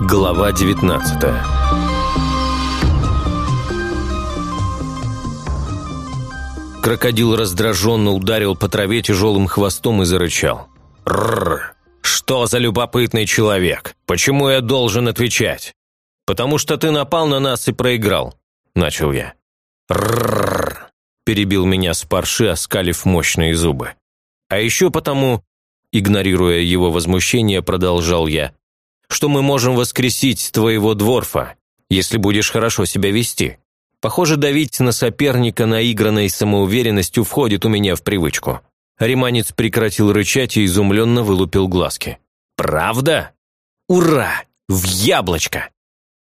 Глава 19 Крокодил раздраженно ударил по траве тяжелым хвостом и зарычал. «Рррр! Что за любопытный человек? Почему я должен отвечать?» «Потому что ты напал на нас и проиграл», – начал я. «Рррр!» – перебил меня Спарши, оскалив мощные зубы. «А еще потому...» – игнорируя его возмущение, продолжал я что мы можем воскресить твоего дворфа, если будешь хорошо себя вести. Похоже, давить на соперника наигранной самоуверенностью входит у меня в привычку». Риманец прекратил рычать и изумленно вылупил глазки. «Правда? Ура! В яблочко!»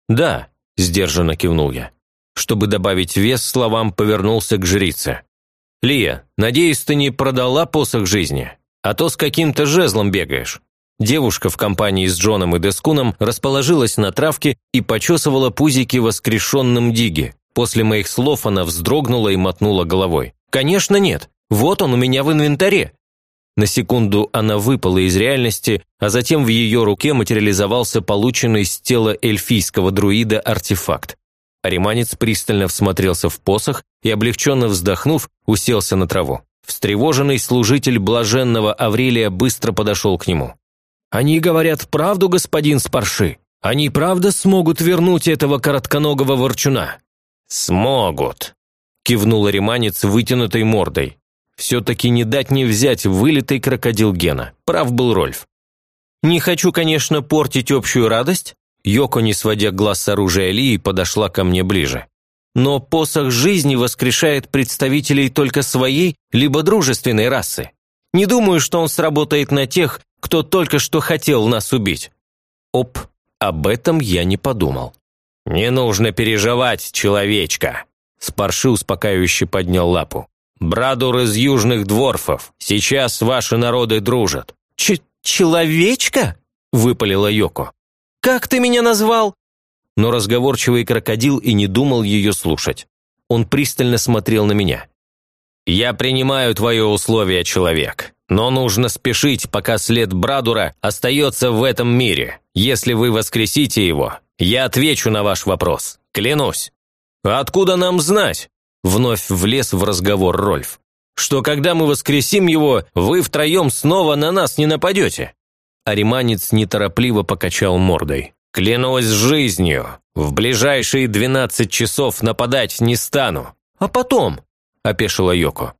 «Да», – сдержанно кивнул я. Чтобы добавить вес словам, повернулся к жрице. «Лия, надеюсь, ты не продала посох жизни, а то с каким-то жезлом бегаешь». Девушка в компании с Джоном и Дескуном расположилась на травке и почесывала пузики воскрешенным Диги. После моих слов она вздрогнула и мотнула головой. «Конечно нет! Вот он у меня в инвентаре!» На секунду она выпала из реальности, а затем в ее руке материализовался полученный с тела эльфийского друида артефакт. Ариманец пристально всмотрелся в посох и, облегченно вздохнув, уселся на траву. Встревоженный служитель блаженного Аврелия быстро подошел к нему. Они говорят правду, господин Спарши? Они правда смогут вернуть этого коротконогого ворчуна?» «Смогут», – кивнул риманец вытянутой мордой. «Все-таки не дать не взять вылитый крокодил Гена. Прав был Рольф». «Не хочу, конечно, портить общую радость», Йоко, не сводя глаз с оружия Лии, подошла ко мне ближе. «Но посох жизни воскрешает представителей только своей, либо дружественной расы. Не думаю, что он сработает на тех, кто только что хотел нас убить». Оп, об этом я не подумал. «Не нужно переживать, человечка!» Спарши успокаивающе поднял лапу. «Брадур из южных дворфов. Сейчас ваши народы дружат». Ч «Человечка?» – выпалила Йоко. «Как ты меня назвал?» Но разговорчивый крокодил и не думал ее слушать. Он пристально смотрел на меня. «Я принимаю твое условие, человек. Но нужно спешить, пока след Брадура остается в этом мире. Если вы воскресите его, я отвечу на ваш вопрос. Клянусь». «Откуда нам знать?» Вновь влез в разговор Рольф. «Что когда мы воскресим его, вы втроем снова на нас не нападете?» Ариманец неторопливо покачал мордой. «Клянусь жизнью, в ближайшие двенадцать часов нападать не стану. А потом, – опешила Йоко.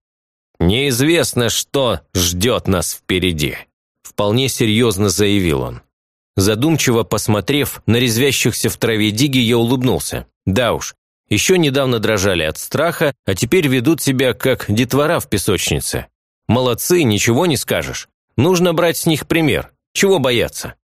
«Неизвестно, что ждет нас впереди», – вполне серьезно заявил он. Задумчиво посмотрев на резвящихся в траве диги, я улыбнулся. Да уж, еще недавно дрожали от страха, а теперь ведут себя как детвора в песочнице. Молодцы, ничего не скажешь. Нужно брать с них пример. Чего бояться?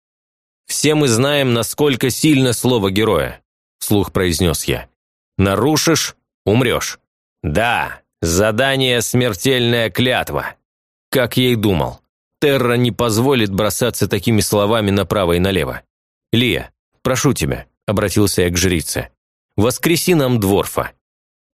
Все мы знаем, насколько сильно слово героя, вслух произнес я. Нарушишь – умрешь. Да, Задание «Смертельная клятва». Как я и думал. Терра не позволит бросаться такими словами направо и налево. «Лия, прошу тебя», – обратился я к жрице. «Воскреси нам Дворфа».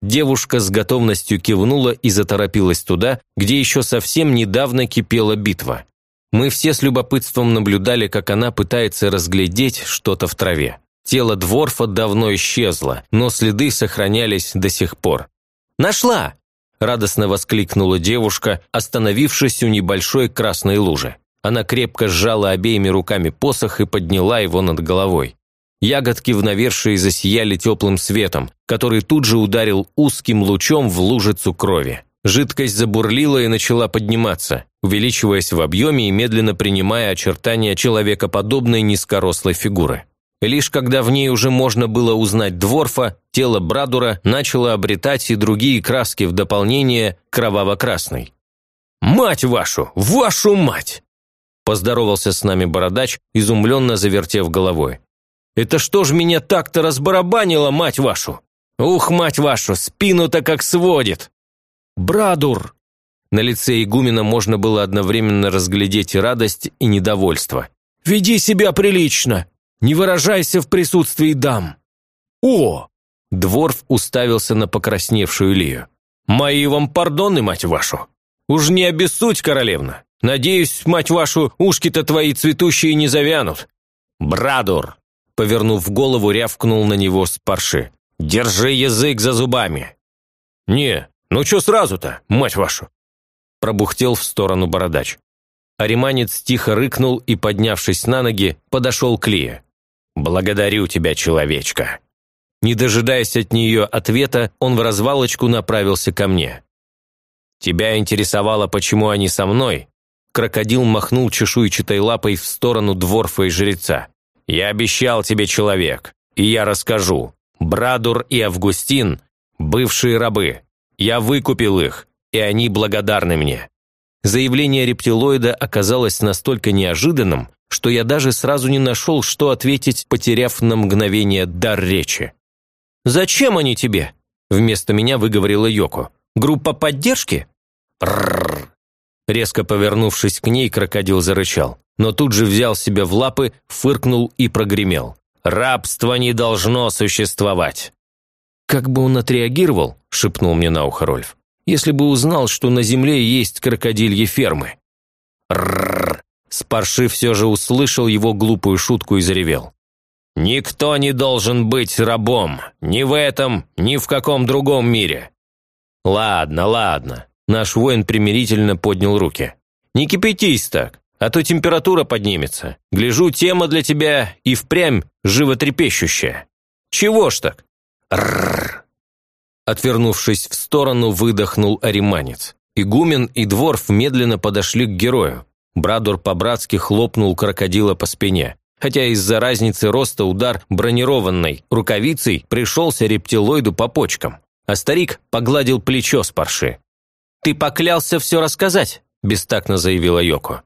Девушка с готовностью кивнула и заторопилась туда, где еще совсем недавно кипела битва. Мы все с любопытством наблюдали, как она пытается разглядеть что-то в траве. Тело Дворфа давно исчезло, но следы сохранялись до сих пор. «Нашла!» радостно воскликнула девушка, остановившись у небольшой красной лужи. Она крепко сжала обеими руками посох и подняла его над головой. Ягодки в навершии засияли теплым светом, который тут же ударил узким лучом в лужицу крови. Жидкость забурлила и начала подниматься, увеличиваясь в объеме и медленно принимая очертания человекоподобной низкорослой фигуры. Лишь когда в ней уже можно было узнать Дворфа, тело Брадура начало обретать и другие краски в дополнение кроваво-красной. «Мать вашу! Вашу мать!» Поздоровался с нами бородач, изумленно завертев головой. «Это что ж меня так-то разбарабанило, мать вашу? Ух, мать вашу, спину-то как сводит!» «Брадур!» На лице игумена можно было одновременно разглядеть и радость, и недовольство. «Веди себя прилично! Не выражайся в присутствии дам!» «О!» Дворф уставился на покрасневшую Лию. «Мои вам пардоны, мать вашу!» Уж не обессудь, королевна. Надеюсь, мать вашу, ушки-то твои цветущие не завянут. Брадур, повернув голову, рявкнул на него с парши. Держи язык за зубами. Не, ну что сразу-то, мать вашу? Пробухтел в сторону бородач. Ариманец тихо рыкнул и, поднявшись на ноги, подошел к Лие. «Благодарю тебя, человечка». Не дожидаясь от нее ответа, он в развалочку направился ко мне. «Тебя интересовало, почему они со мной?» Крокодил махнул чешуйчатой лапой в сторону дворфа и жреца. «Я обещал тебе, человек, и я расскажу. Брадур и Августин – бывшие рабы. Я выкупил их, и они благодарны мне. Заявление рептилоида оказалось настолько неожиданным, что я даже сразу не нашел, что ответить, потеряв на мгновение дар речи. «Зачем они тебе?» – вместо меня выговорила Йоко. «Группа поддержки?» «Пррррр!» Резко повернувшись к ней, крокодил зарычал, но тут же взял себя в лапы, фыркнул и прогремел. «Рабство не должно существовать!» «Как бы он отреагировал?» – шепнул мне на ухо Рольф если бы узнал, что на земле есть крокодильи фермы. Рррр. Спарши все же услышал его глупую шутку и заревел. «Никто не должен быть рабом, ни в этом, ни в каком другом мире». «Ладно, ладно», – наш воин примирительно поднял руки. «Не кипятись так, а то температура поднимется. Гляжу, тема для тебя и впрямь животрепещущая. Чего ж так?» Рррр. Отвернувшись в сторону, выдохнул ариманец. Игумен и Дворф медленно подошли к герою. Брадор по-братски хлопнул крокодила по спине. Хотя из-за разницы роста удар бронированной рукавицей пришелся рептилоиду по почкам. А старик погладил плечо с парши. «Ты поклялся все рассказать», – бестактно заявила Йоко.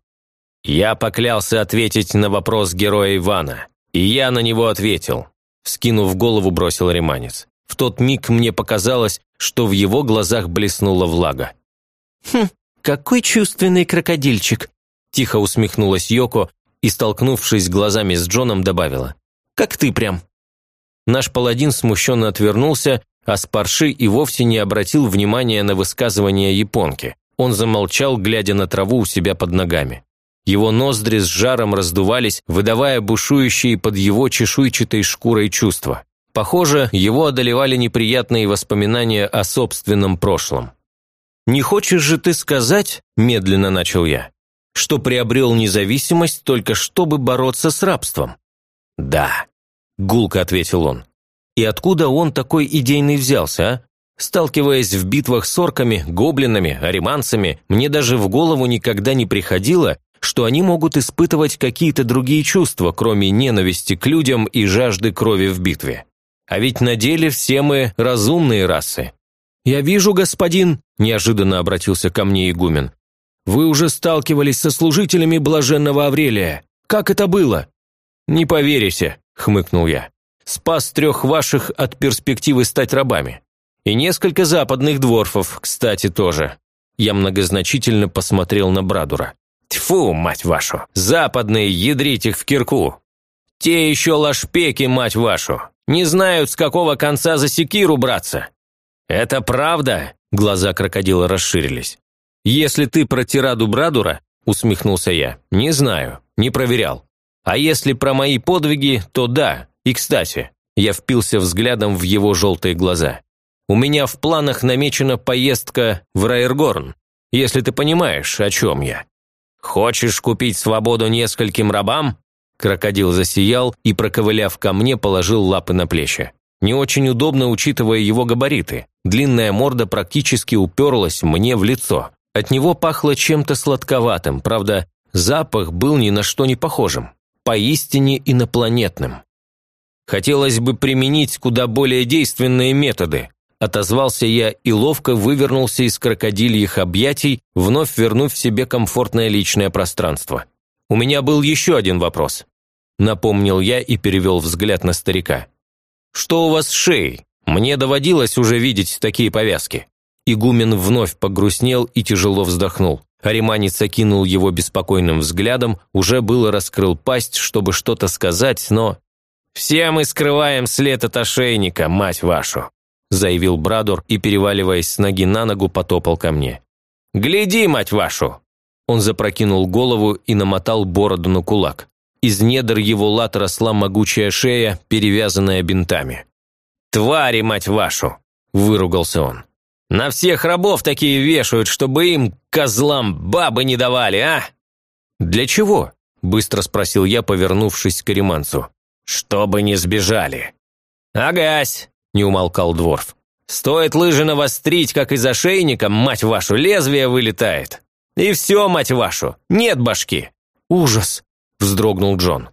«Я поклялся ответить на вопрос героя Ивана, и я на него ответил», – скинув голову, бросил Риманец. В тот миг мне показалось, что в его глазах блеснула влага. «Хм, какой чувственный крокодильчик!» Тихо усмехнулась Йоко и, столкнувшись глазами с Джоном, добавила. «Как ты прям!» Наш паладин смущенно отвернулся, а Спарши и вовсе не обратил внимания на высказывание японки. Он замолчал, глядя на траву у себя под ногами. Его ноздри с жаром раздувались, выдавая бушующие под его чешуйчатой шкурой чувства. Похоже, его одолевали неприятные воспоминания о собственном прошлом. «Не хочешь же ты сказать, – медленно начал я, – что приобрел независимость только чтобы бороться с рабством?» «Да», – гулко ответил он. «И откуда он такой идейный взялся, а? Сталкиваясь в битвах с орками, гоблинами, ариманцами, мне даже в голову никогда не приходило, что они могут испытывать какие-то другие чувства, кроме ненависти к людям и жажды крови в битве. А ведь на деле все мы разумные расы. «Я вижу, господин», – неожиданно обратился ко мне игумен. «Вы уже сталкивались со служителями блаженного Аврелия. Как это было?» «Не поверите», – хмыкнул я. «Спас трех ваших от перспективы стать рабами. И несколько западных дворфов, кстати, тоже». Я многозначительно посмотрел на Брадура. «Тьфу, мать вашу! Западные, ядрить их в кирку! Те еще лошпеки, мать вашу! Не знают, с какого конца за секиру браться. Это правда?» Глаза крокодила расширились. «Если ты про тираду Брадура, усмехнулся я, не знаю, не проверял. А если про мои подвиги, то да. И кстати, я впился взглядом в его желтые глаза. У меня в планах намечена поездка в Райергорн, если ты понимаешь, о чем я. Хочешь купить свободу нескольким рабам? Крокодил засиял и, проковыляв ко мне, положил лапы на плечи. Не очень удобно, учитывая его габариты. Длинная морда практически уперлась мне в лицо. От него пахло чем-то сладковатым, правда, запах был ни на что не похожим. Поистине инопланетным. Хотелось бы применить куда более действенные методы, отозвался я и ловко вывернулся из крокодильих объятий, вновь вернув себе комфортное личное пространство. У меня был еще один вопрос напомнил я и перевел взгляд на старика. «Что у вас с шеей? Мне доводилось уже видеть такие повязки». Игумен вновь погрустнел и тяжело вздохнул. Ариманец окинул его беспокойным взглядом, уже было раскрыл пасть, чтобы что-то сказать, но... «Все мы скрываем след от ошейника, мать вашу!» заявил Брадор и, переваливаясь с ноги на ногу, потопал ко мне. Гляди, мать вашу!» Он запрокинул голову и намотал бороду на кулак. Из недр его лат росла могучая шея, перевязанная бинтами. «Твари, мать вашу!» – выругался он. «На всех рабов такие вешают, чтобы им, козлам, бабы не давали, а?» «Для чего?» – быстро спросил я, повернувшись к Кариманцу. «Чтобы не сбежали». «Агась!» – не умолкал Дворф. «Стоит лыжи навострить, как из ошейника, мать вашу, лезвие вылетает. И все, мать вашу, нет башки». «Ужас!» Вздрогнул Джон.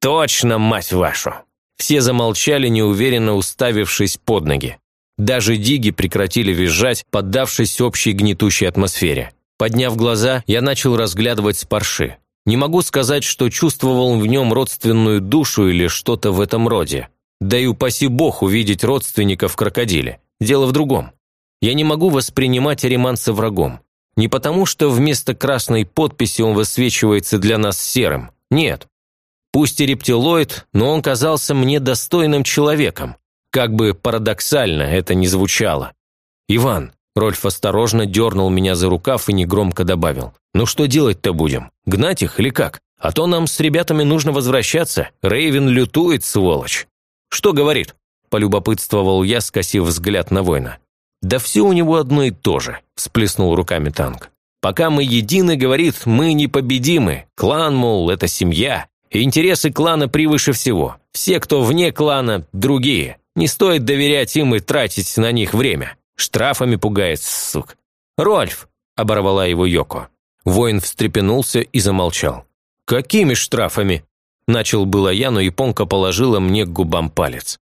«Точно, мать вашу!» Все замолчали, неуверенно уставившись под ноги. Даже диги прекратили визжать, поддавшись общей гнетущей атмосфере. Подняв глаза, я начал разглядывать спарши. Не могу сказать, что чувствовал в нем родственную душу или что-то в этом роде. Да и упаси бог увидеть родственника в крокодиле. Дело в другом. Я не могу воспринимать Ариманса врагом. Не потому, что вместо красной подписи он высвечивается для нас серым. Нет. Пусть и рептилоид, но он казался мне достойным человеком. Как бы парадоксально это ни звучало. «Иван», – Рольф осторожно дернул меня за рукав и негромко добавил. «Ну что делать-то будем? Гнать их или как? А то нам с ребятами нужно возвращаться. Рейвен лютует, сволочь». «Что говорит?» – полюбопытствовал я, скосив взгляд на воина. «Да все у него одно и то же», – всплеснул руками танк. «Пока мы едины, говорит, мы непобедимы. Клан, мол, это семья. И интересы клана превыше всего. Все, кто вне клана, другие. Не стоит доверять им и тратить на них время. Штрафами пугает, сук». «Рольф!» – оборвала его Йоко. Воин встрепенулся и замолчал. «Какими штрафами?» Начал было я, но японка положила мне к губам палец.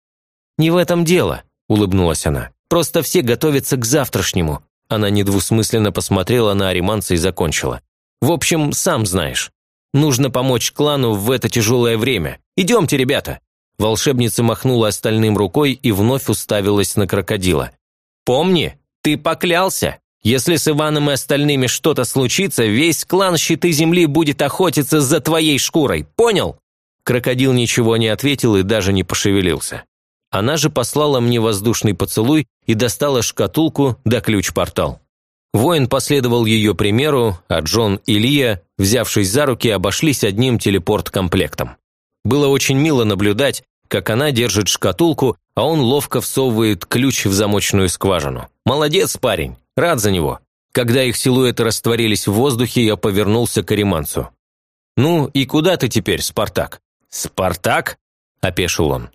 «Не в этом дело», – улыбнулась она. Просто все готовятся к завтрашнему». Она недвусмысленно посмотрела на Ариманца и закончила. «В общем, сам знаешь. Нужно помочь клану в это тяжелое время. Идемте, ребята!» Волшебница махнула остальным рукой и вновь уставилась на крокодила. «Помни, ты поклялся. Если с Иваном и остальными что-то случится, весь клан Щиты Земли будет охотиться за твоей шкурой. Понял?» Крокодил ничего не ответил и даже не пошевелился. Она же послала мне воздушный поцелуй и достала шкатулку да ключ-портал. Воин последовал ее примеру, а Джон и Лия, взявшись за руки, обошлись одним телепорт-комплектом. Было очень мило наблюдать, как она держит шкатулку, а он ловко всовывает ключ в замочную скважину. «Молодец, парень! Рад за него!» Когда их силуэты растворились в воздухе, я повернулся к Ариманцу. «Ну и куда ты теперь, Спартак?» «Спартак?» – опешил он.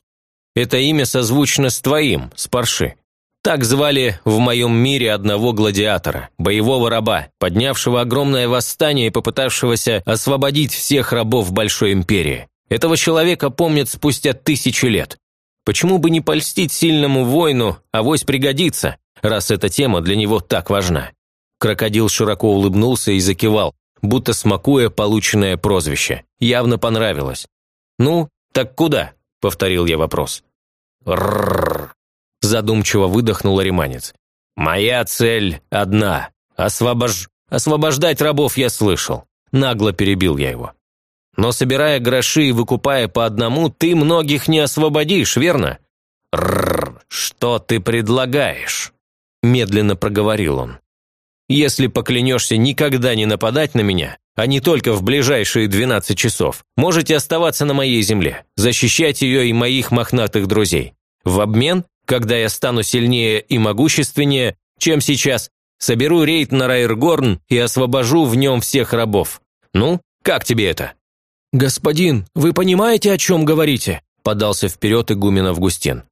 Это имя созвучно с твоим, Спарши. Так звали в моем мире одного гладиатора, боевого раба, поднявшего огромное восстание и попытавшегося освободить всех рабов Большой Империи. Этого человека помнят спустя тысячи лет. Почему бы не польстить сильному воину, авось пригодится, раз эта тема для него так важна? Крокодил широко улыбнулся и закивал, будто смакуя полученное прозвище. Явно понравилось. «Ну, так куда?» Повторил я вопрос. «Ррррр», задумчиво выдохнул ариманец. «Моя цель одна. Освобож... Освобождать рабов я слышал». Нагло перебил я его. «Но собирая гроши и выкупая по одному, ты многих не освободишь, верно?» «Рррр, что ты предлагаешь?» Медленно проговорил он. «Если поклянешься никогда не нападать на меня, а не только в ближайшие 12 часов. Можете оставаться на моей земле, защищать ее и моих мохнатых друзей. В обмен, когда я стану сильнее и могущественнее, чем сейчас, соберу рейд на Райргорн и освобожу в нем всех рабов. Ну, как тебе это?» «Господин, вы понимаете, о чем говорите?» подался вперед игумен Августин.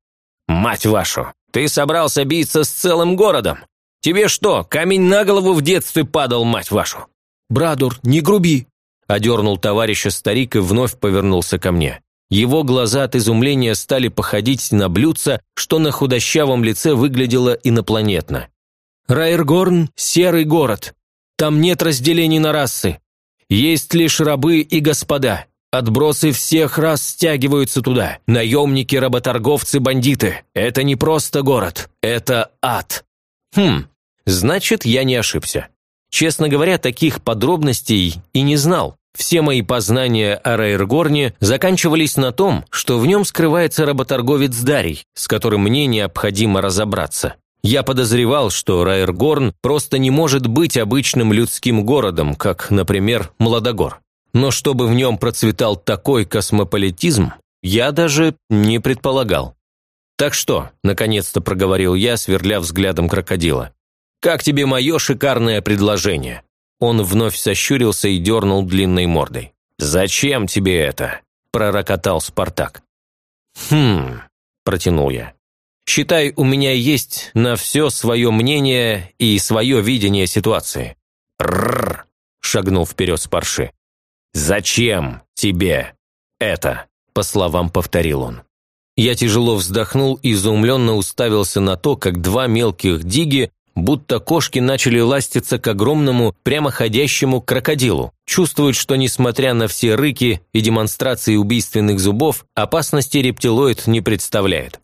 «Мать вашу! Ты собрался биться с целым городом! Тебе что, камень на голову в детстве падал, мать вашу? «Брадур, не груби!» – одернул товарища старик и вновь повернулся ко мне. Его глаза от изумления стали походить на блюдца, что на худощавом лице выглядело инопланетно. «Райергорн – серый город. Там нет разделений на расы. Есть лишь рабы и господа. Отбросы всех рас стягиваются туда. Наемники, работорговцы, бандиты. Это не просто город. Это ад. Хм, значит, я не ошибся. Честно говоря, таких подробностей и не знал. Все мои познания о Рейргорне заканчивались на том, что в нем скрывается работорговец Дарий, с которым мне необходимо разобраться. Я подозревал, что Райергорн просто не может быть обычным людским городом, как, например, Младогор. Но чтобы в нем процветал такой космополитизм, я даже не предполагал. «Так что?» – наконец-то проговорил я, сверля взглядом крокодила. «Как тебе мое шикарное предложение?» Он вновь сощурился и дернул длинной мордой. «Зачем тебе это?» – пророкотал Спартак. «Хм...» – протянул я. «Считай, у меня есть на все свое мнение и свое видение ситуации». «Рррр!» – шагнул вперед Спарши. «Зачем тебе это?» – по словам повторил он. Я тяжело вздохнул и изумленно уставился на то, как два мелких диги будто кошки начали ластиться к огромному прямоходящему крокодилу. Чувствуют, что, несмотря на все рыки и демонстрации убийственных зубов, опасности рептилоид не представляет.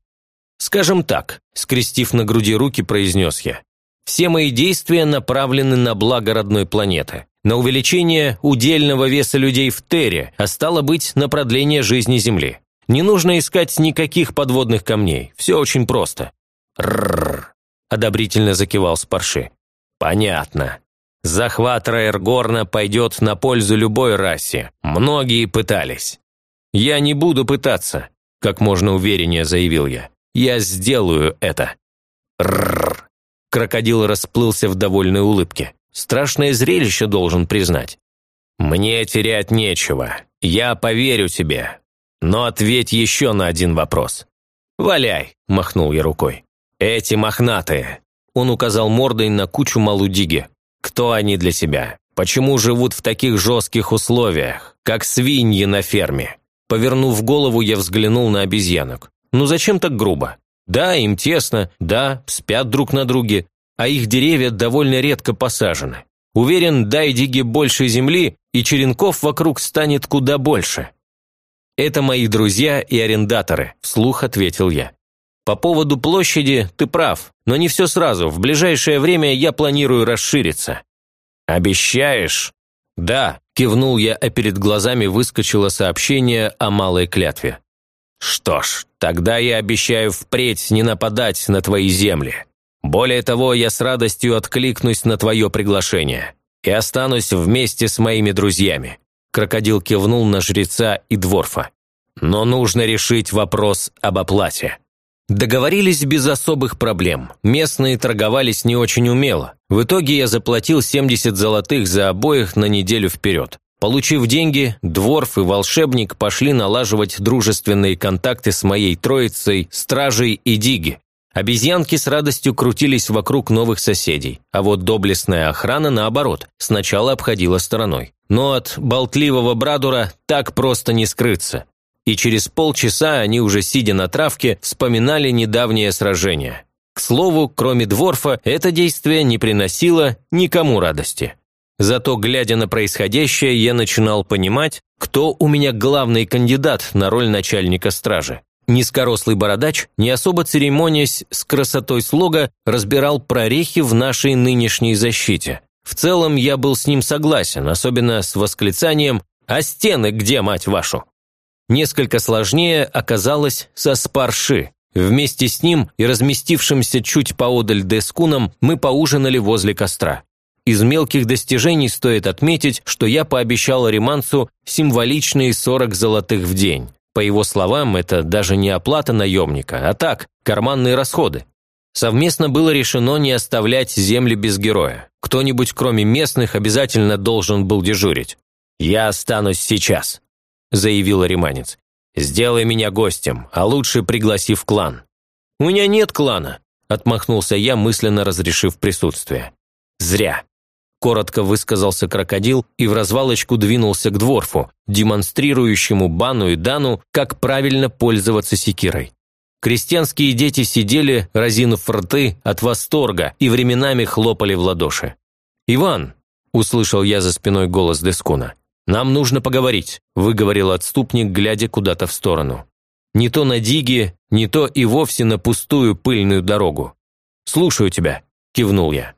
«Скажем так», – скрестив на груди руки, произнес я, «все мои действия направлены на благо родной планеты, на увеличение удельного веса людей в Терре, а стало быть, на продление жизни Земли. Не нужно искать никаких подводных камней, все очень просто». «Рррр», – одобрительно закивал Спарши. «Понятно. Захват Райергорна пойдет на пользу любой расе. Многие пытались». «Я не буду пытаться», – как можно увереннее заявил я. «Я сделаю это». «Рррр». Крокодил расплылся в довольной улыбке. Страшное зрелище, должен признать. «Мне терять нечего. Я поверю тебе. Но ответь еще на один вопрос». «Валяй», – махнул я рукой. «Эти мохнатые!» Он указал мордой на кучу малудиги. «Кто они для себя? Почему живут в таких жестких условиях, как свиньи на ферме?» Повернув голову, я взглянул на обезьянок. «Ну зачем так грубо? Да, им тесно, да, спят друг на друге, а их деревья довольно редко посажены. Уверен, дай Диге больше земли, и черенков вокруг станет куда больше». «Это мои друзья и арендаторы», – вслух ответил я. По поводу площади ты прав, но не все сразу. В ближайшее время я планирую расшириться. Обещаешь? Да, кивнул я, а перед глазами выскочило сообщение о малой клятве. Что ж, тогда я обещаю впредь не нападать на твои земли. Более того, я с радостью откликнусь на твое приглашение и останусь вместе с моими друзьями. Крокодил кивнул на жреца и дворфа. Но нужно решить вопрос об оплате. Договорились без особых проблем. Местные торговались не очень умело. В итоге я заплатил 70 золотых за обоих на неделю вперед. Получив деньги, Дворф и Волшебник пошли налаживать дружественные контакты с моей троицей, Стражей и Диги. Обезьянки с радостью крутились вокруг новых соседей, а вот доблестная охрана, наоборот, сначала обходила стороной. Но от болтливого Брадура так просто не скрыться и через полчаса они уже сидя на травке вспоминали недавнее сражение. К слову, кроме Дворфа, это действие не приносило никому радости. Зато, глядя на происходящее, я начинал понимать, кто у меня главный кандидат на роль начальника стражи. Низкорослый бородач, не особо церемонясь с красотой слога, разбирал прорехи в нашей нынешней защите. В целом я был с ним согласен, особенно с восклицанием «А стены где, мать вашу?». Несколько сложнее оказалось со Спарши. Вместе с ним и разместившимся чуть поодаль Дескуном мы поужинали возле костра. Из мелких достижений стоит отметить, что я пообещал Риманцу символичные 40 золотых в день. По его словам, это даже не оплата наемника, а так, карманные расходы. Совместно было решено не оставлять земли без героя. Кто-нибудь, кроме местных, обязательно должен был дежурить. «Я останусь сейчас», – заявил Риманец. «Сделай меня гостем, а лучше пригласи в клан». «У меня нет клана», – отмахнулся я, мысленно разрешив присутствие. «Зря». Коротко высказался крокодил и в развалочку двинулся к дворфу, демонстрирующему Бану и Дану, как правильно пользоваться секирой. Крестьянские дети сидели, разинув рты от восторга и временами хлопали в ладоши. «Иван!» – услышал я за спиной голос Дескуна. «Нам нужно поговорить», – выговорил отступник, глядя куда-то в сторону. «Не то на диги, не то и вовсе на пустую пыльную дорогу». «Слушаю тебя», – кивнул я.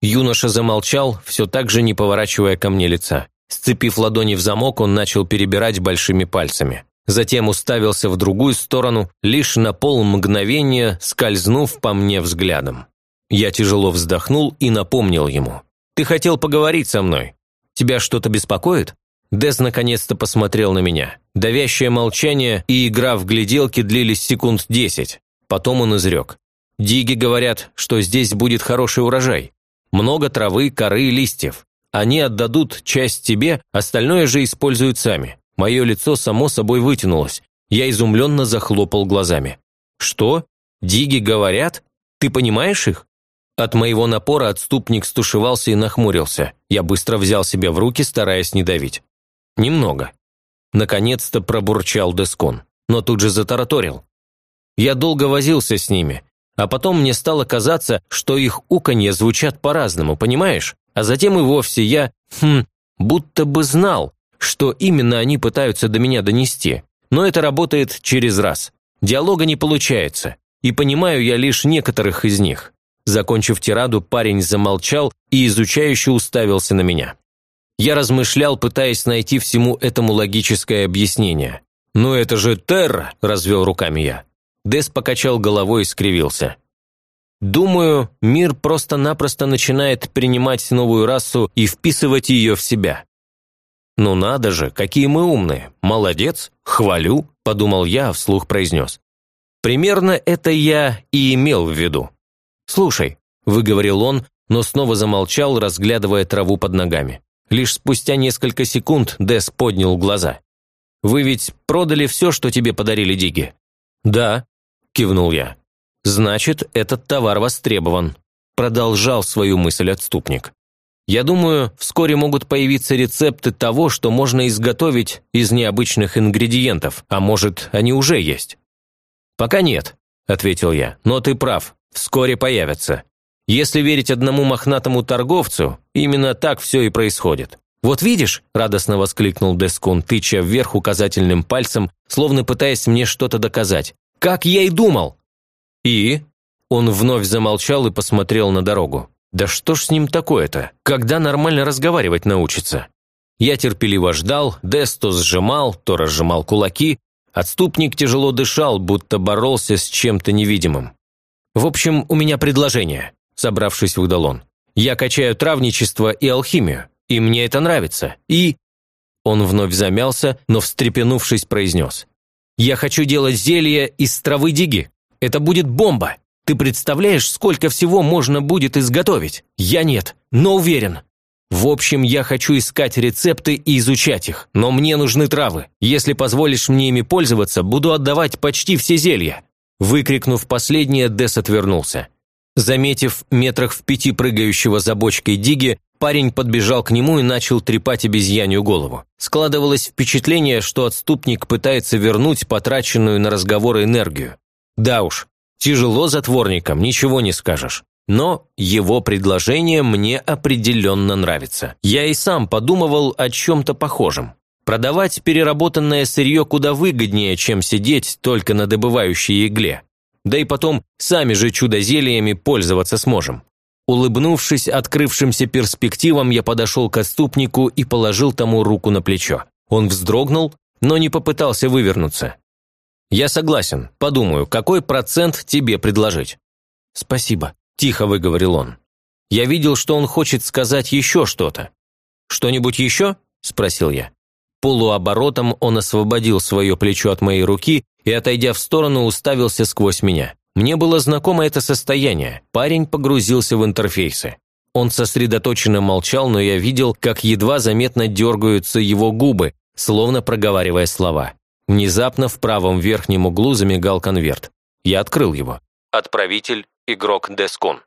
Юноша замолчал, все так же не поворачивая ко мне лица. Сцепив ладони в замок, он начал перебирать большими пальцами. Затем уставился в другую сторону, лишь на пол мгновения скользнув по мне взглядом. Я тяжело вздохнул и напомнил ему. «Ты хотел поговорить со мной. Тебя что-то беспокоит?» Дес наконец-то посмотрел на меня. Давящее молчание и игра в гляделки длились секунд десять. Потом он изрек. «Диги говорят, что здесь будет хороший урожай. Много травы, коры и листьев. Они отдадут часть тебе, остальное же используют сами». Мое лицо само собой вытянулось. Я изумленно захлопал глазами. «Что? Диги говорят? Ты понимаешь их?» От моего напора отступник стушевался и нахмурился. Я быстро взял себя в руки, стараясь не давить. «Немного». Наконец-то пробурчал Дескон, но тут же затараторил. Я долго возился с ними, а потом мне стало казаться, что их уканье звучат по-разному, понимаешь? А затем и вовсе я, хм, будто бы знал, что именно они пытаются до меня донести. Но это работает через раз. Диалога не получается, и понимаю я лишь некоторых из них. Закончив тираду, парень замолчал и изучающе уставился на меня. Я размышлял, пытаясь найти всему этому логическое объяснение. «Ну это же терра!» – развел руками я. Дес покачал головой и скривился. «Думаю, мир просто-напросто начинает принимать новую расу и вписывать ее в себя. «Ну надо же, какие мы умные! Молодец! Хвалю!» – подумал я, а вслух произнес. «Примерно это я и имел в виду». «Слушай», – выговорил он, но снова замолчал, разглядывая траву под ногами. Лишь спустя несколько секунд Дес поднял глаза. «Вы ведь продали все, что тебе подарили Диги?» «Да», – кивнул я. «Значит, этот товар востребован», – продолжал свою мысль отступник. Я думаю, вскоре могут появиться рецепты того, что можно изготовить из необычных ингредиентов, а может, они уже есть. «Пока нет», – ответил я, – «но ты прав, вскоре появятся. Если верить одному мохнатому торговцу, именно так все и происходит. «Вот видишь», – радостно воскликнул Дескун, тыча вверх указательным пальцем, словно пытаясь мне что-то доказать. «Как я и думал!» «И?» Он вновь замолчал и посмотрел на дорогу. Да что ж с ним такое-то? Когда нормально разговаривать научится? Я терпеливо ждал, Дес то сжимал, то разжимал кулаки. Отступник тяжело дышал, будто боролся с чем-то невидимым. «В общем, у меня предложение», – собравшись, выдал он. «Я качаю травничество и алхимию, и мне это нравится, и...» Он вновь замялся, но, встрепенувшись, произнес. «Я хочу делать зелье из травы диги. Это будет бомба!» Ты представляешь, сколько всего можно будет изготовить? Я нет, но уверен. В общем, я хочу искать рецепты и изучать их, но мне нужны травы. Если позволишь мне ими пользоваться, буду отдавать почти все зелья». Выкрикнув последнее, Дес отвернулся. Заметив метрах в пяти прыгающего за бочкой Диги, парень подбежал к нему и начал трепать обезьянью голову. Складывалось впечатление, что отступник пытается вернуть потраченную на разговоры энергию. Да уж, Тяжело затворникам, ничего не скажешь. Но его предложение мне определенно нравится. Я и сам подумывал о чем-то похожем. Продавать переработанное сырье куда выгоднее, чем сидеть только на добывающей игле. Да и потом сами же чудо-зельями пользоваться сможем. Улыбнувшись открывшимся перспективам, я подошел к отступнику и положил тому руку на плечо. Он вздрогнул, но не попытался вывернуться. «Я согласен. Подумаю, какой процент тебе предложить?» «Спасибо», – тихо выговорил он. Я видел, что он хочет сказать еще что-то. «Что-нибудь еще?» – спросил я. Полуоборотом он освободил свое плечо от моей руки и, отойдя в сторону, уставился сквозь меня. Мне было знакомо это состояние. Парень погрузился в интерфейсы. Он сосредоточенно молчал, но я видел, как едва заметно дергаются его губы, словно проговаривая слова. Внезапно в правом верхнем углу замигал конверт. Я открыл его. Отправитель – игрок Дескон.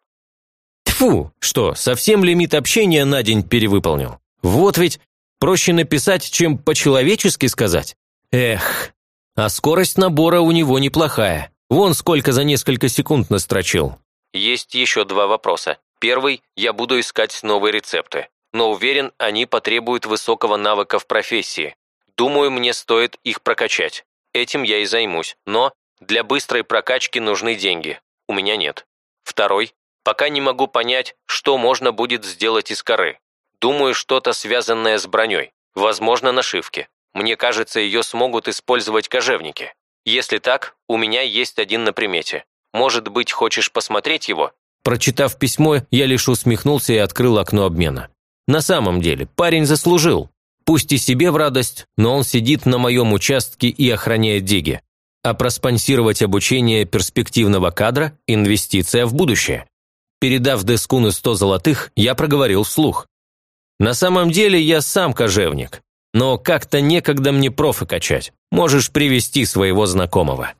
Тфу, что, совсем лимит общения на день перевыполнил? Вот ведь проще написать, чем по-человечески сказать. Эх, а скорость набора у него неплохая. Вон сколько за несколько секунд настрочил. Есть еще два вопроса. Первый – я буду искать новые рецепты. Но уверен, они потребуют высокого навыка в профессии. Думаю, мне стоит их прокачать. Этим я и займусь. Но для быстрой прокачки нужны деньги. У меня нет. Второй. Пока не могу понять, что можно будет сделать из коры. Думаю, что-то связанное с броней. Возможно, нашивки. Мне кажется, ее смогут использовать кожевники. Если так, у меня есть один на примете. Может быть, хочешь посмотреть его? Прочитав письмо, я лишь усмехнулся и открыл окно обмена. На самом деле, парень заслужил. Пусть и себе в радость, но он сидит на моем участке и охраняет диги. А проспонсировать обучение перспективного кадра – инвестиция в будущее. Передав Дескуну 100 золотых, я проговорил вслух. На самом деле я сам кожевник, но как-то некогда мне профы качать. Можешь привести своего знакомого.